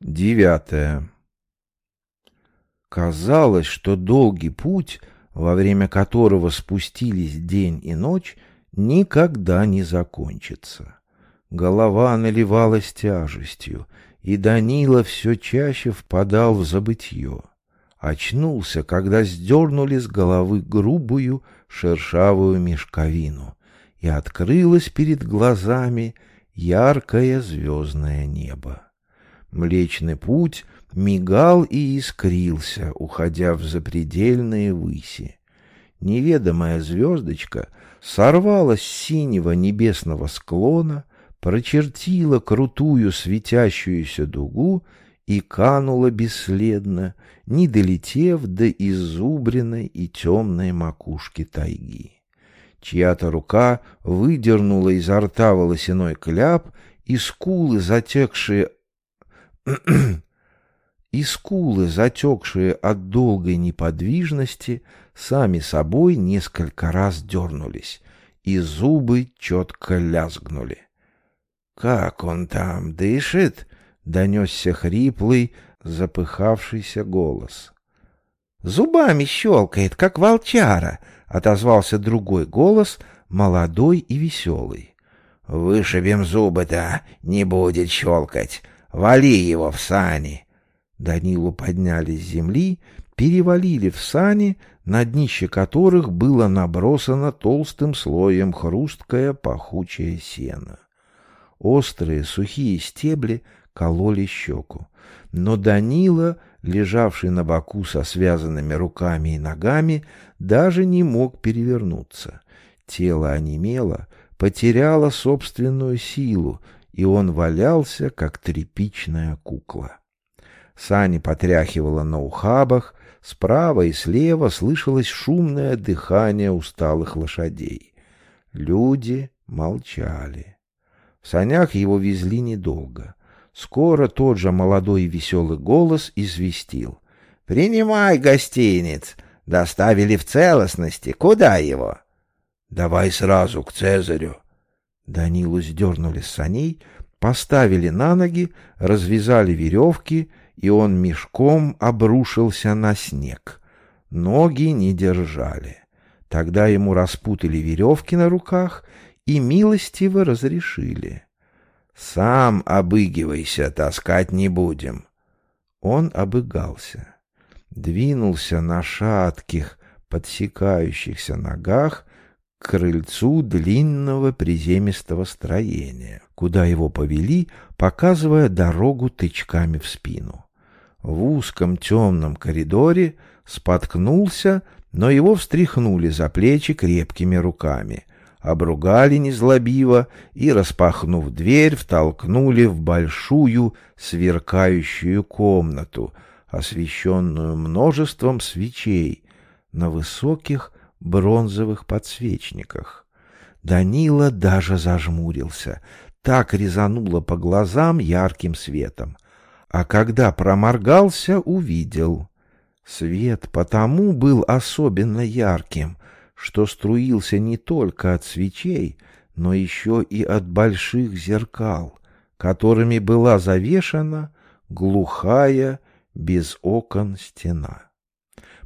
Девятое. Казалось, что долгий путь, во время которого спустились день и ночь, никогда не закончится. Голова наливалась тяжестью, и Данила все чаще впадал в забытье. Очнулся, когда сдернули с головы грубую шершавую мешковину, и открылось перед глазами яркое звездное небо. Млечный путь мигал и искрился, уходя в запредельные выси. Неведомая звездочка сорвалась с синего небесного склона, прочертила крутую светящуюся дугу и канула бесследно, не долетев до изубренной и темной макушки тайги. Чья-то рука выдернула изо рта волосяной кляп, и скулы, затекшие и скулы, затекшие от долгой неподвижности, сами собой несколько раз дернулись, и зубы четко лязгнули. «Как он там дышит?» — донесся хриплый, запыхавшийся голос. «Зубами щелкает, как волчара!» — отозвался другой голос, молодой и веселый. «Вышибем зубы-то, не будет щелкать. Вали его в сани!» Данилу подняли с земли, перевалили в сани, на днище которых было набросано толстым слоем хрусткое пахучее сено. Острые сухие стебли кололи щеку. Но Данила, лежавший на боку со связанными руками и ногами, даже не мог перевернуться. Тело онемело, потеряло собственную силу, и он валялся, как тряпичная кукла. Сани потряхивало на ухабах, справа и слева слышалось шумное дыхание усталых лошадей. Люди молчали. В санях его везли недолго. Скоро тот же молодой и веселый голос известил. «Принимай гостиниц! Доставили в целостности. Куда его?» «Давай сразу к Цезарю». Данилу сдернули с саней, поставили на ноги, развязали веревки и он мешком обрушился на снег. Ноги не держали. Тогда ему распутали веревки на руках и милостиво разрешили. «Сам обыгивайся, таскать не будем». Он обыгался, двинулся на шатких, подсекающихся ногах крыльцу длинного приземистого строения, куда его повели, показывая дорогу тычками в спину. В узком темном коридоре споткнулся, но его встряхнули за плечи крепкими руками, обругали незлобиво и, распахнув дверь, втолкнули в большую сверкающую комнату, освещенную множеством свечей на высоких бронзовых подсвечниках. Данила даже зажмурился, так резануло по глазам ярким светом — а когда проморгался, увидел. Свет потому был особенно ярким, что струился не только от свечей, но еще и от больших зеркал, которыми была завешена глухая, без окон стена.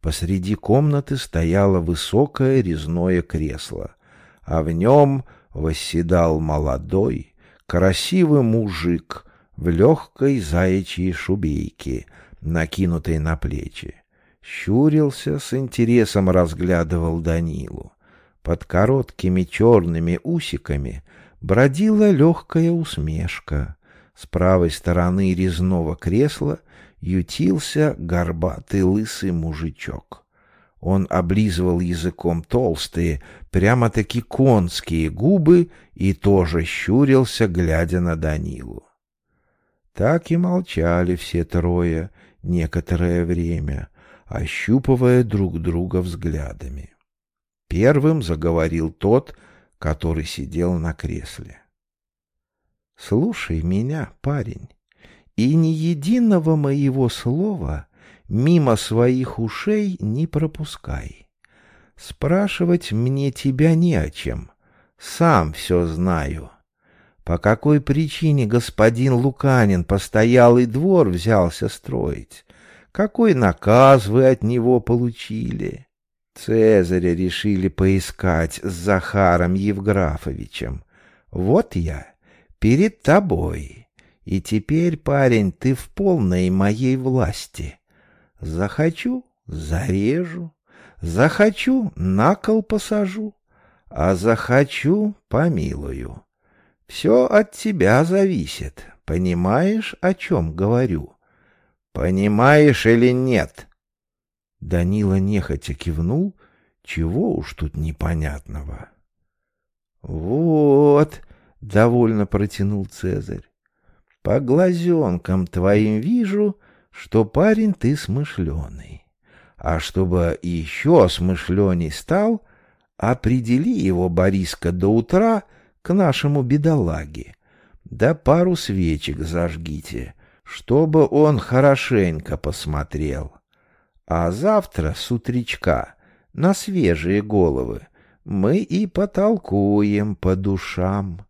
Посреди комнаты стояло высокое резное кресло, а в нем восседал молодой, красивый мужик в легкой заячьей шубейке, накинутой на плечи. Щурился, с интересом разглядывал Данилу. Под короткими черными усиками бродила легкая усмешка. С правой стороны резного кресла ютился горбатый лысый мужичок. Он облизывал языком толстые, прямо-таки конские губы и тоже щурился, глядя на Данилу. Так и молчали все трое некоторое время, ощупывая друг друга взглядами. Первым заговорил тот, который сидел на кресле. «Слушай меня, парень, и ни единого моего слова мимо своих ушей не пропускай. Спрашивать мне тебя не о чем, сам все знаю». по какой причине господин Луканин постоялый двор взялся строить? Какой наказ вы от него получили? Цезаря решили поискать с Захаром Евграфовичем. Вот я, перед тобой. И теперь, парень, ты в полной моей власти. Захочу — зарежу, захочу — на кол посажу, а захочу — помилую. Все от тебя зависит, понимаешь, о чем говорю? Понимаешь или нет? Данила нехотя кивнул, чего уж тут непонятного. Вот, довольно протянул Цезарь. По глазенкам твоим вижу, что парень ты смышленый. А чтобы еще смышленей стал, определи его, Бориска, до утра к нашему бедолаге. Да пару свечек зажгите, чтобы он хорошенько посмотрел. А завтра с утречка на свежие головы мы и потолкуем по душам.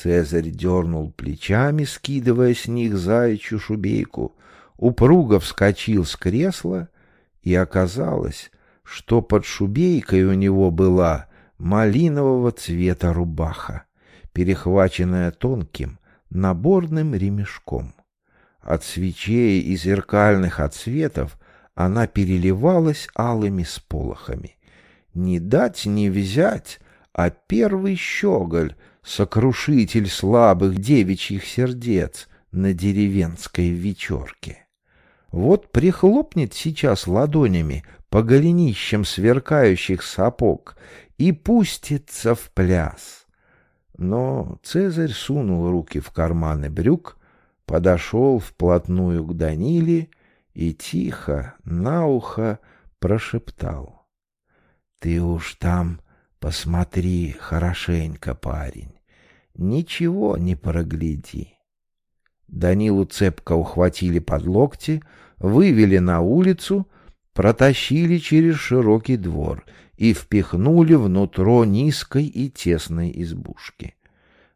Цезарь дернул плечами, скидывая с них заячью шубейку, упруго вскочил с кресла, и оказалось, что под шубейкой у него была малинового цвета рубаха, перехваченная тонким наборным ремешком. От свечей и зеркальных отсветов она переливалась алыми сполохами. Не дать не взять, а первый щеголь, сокрушитель слабых девичьих сердец на деревенской вечерке. Вот прихлопнет сейчас ладонями по голенищам сверкающих сапог и пустится в пляс. Но Цезарь сунул руки в карманы брюк, подошел вплотную к Даниле и тихо на ухо прошептал. — Ты уж там посмотри хорошенько, парень, ничего не прогляди. Данилу цепко ухватили под локти, вывели на улицу, протащили через широкий двор и впихнули внутрь низкой и тесной избушки.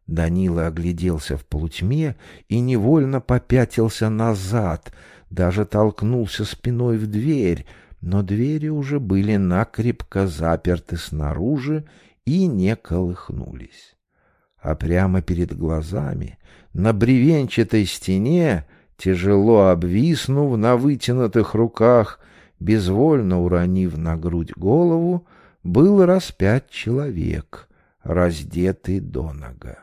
Данила огляделся в полутьме и невольно попятился назад, даже толкнулся спиной в дверь, но двери уже были накрепко заперты снаружи и не колыхнулись. А прямо перед глазами, на бревенчатой стене, тяжело обвиснув на вытянутых руках, безвольно уронив на грудь голову, был распят человек, раздетый до нога.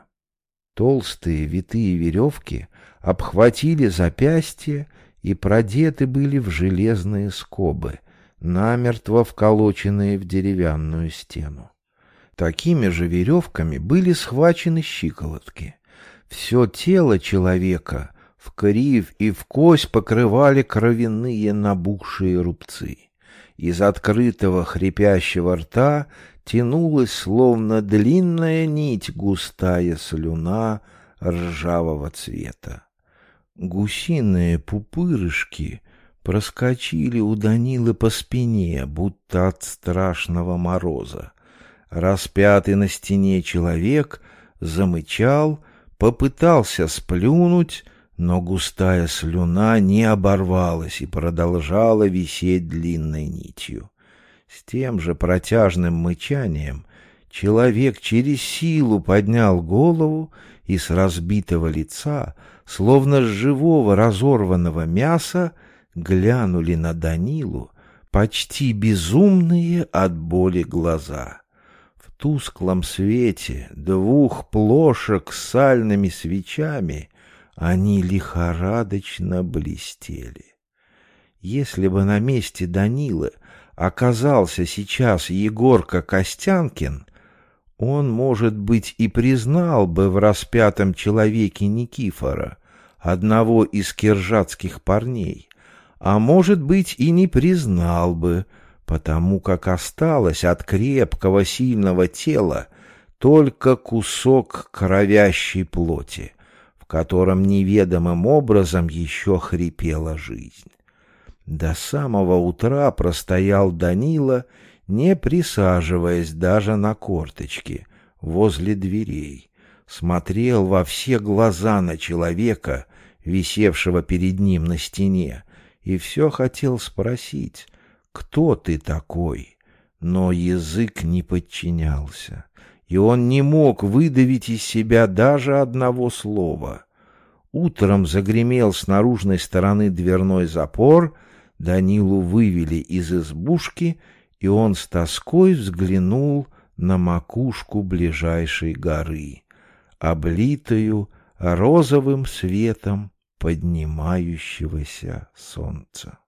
Толстые витые веревки обхватили запястья и продеты были в железные скобы, намертво вколоченные в деревянную стену. Такими же веревками были схвачены щиколотки. Все тело человека в крив и в кость покрывали кровяные набухшие рубцы. Из открытого хрипящего рта тянулась, словно длинная нить, густая слюна ржавого цвета. Гусиные пупырышки проскочили у Данилы по спине, будто от страшного мороза. Распятый на стене человек замычал, попытался сплюнуть, но густая слюна не оборвалась и продолжала висеть длинной нитью. С тем же протяжным мычанием человек через силу поднял голову и с разбитого лица, словно с живого разорванного мяса, глянули на Данилу почти безумные от боли глаза. Тусклом свете двух плошек с сальными свечами они лихорадочно блестели. Если бы на месте Данилы оказался сейчас Егорка Костянкин, он, может быть, и признал бы в распятом человеке Никифора, одного из киржатских парней, а может быть и не признал бы, потому как осталось от крепкого сильного тела только кусок кровящей плоти, в котором неведомым образом еще хрипела жизнь. До самого утра простоял Данила, не присаживаясь даже на корточки, возле дверей, смотрел во все глаза на человека, висевшего перед ним на стене, и все хотел спросить, кто ты такой? Но язык не подчинялся, и он не мог выдавить из себя даже одного слова. Утром загремел с наружной стороны дверной запор, Данилу вывели из избушки, и он с тоской взглянул на макушку ближайшей горы, облитую розовым светом поднимающегося солнца.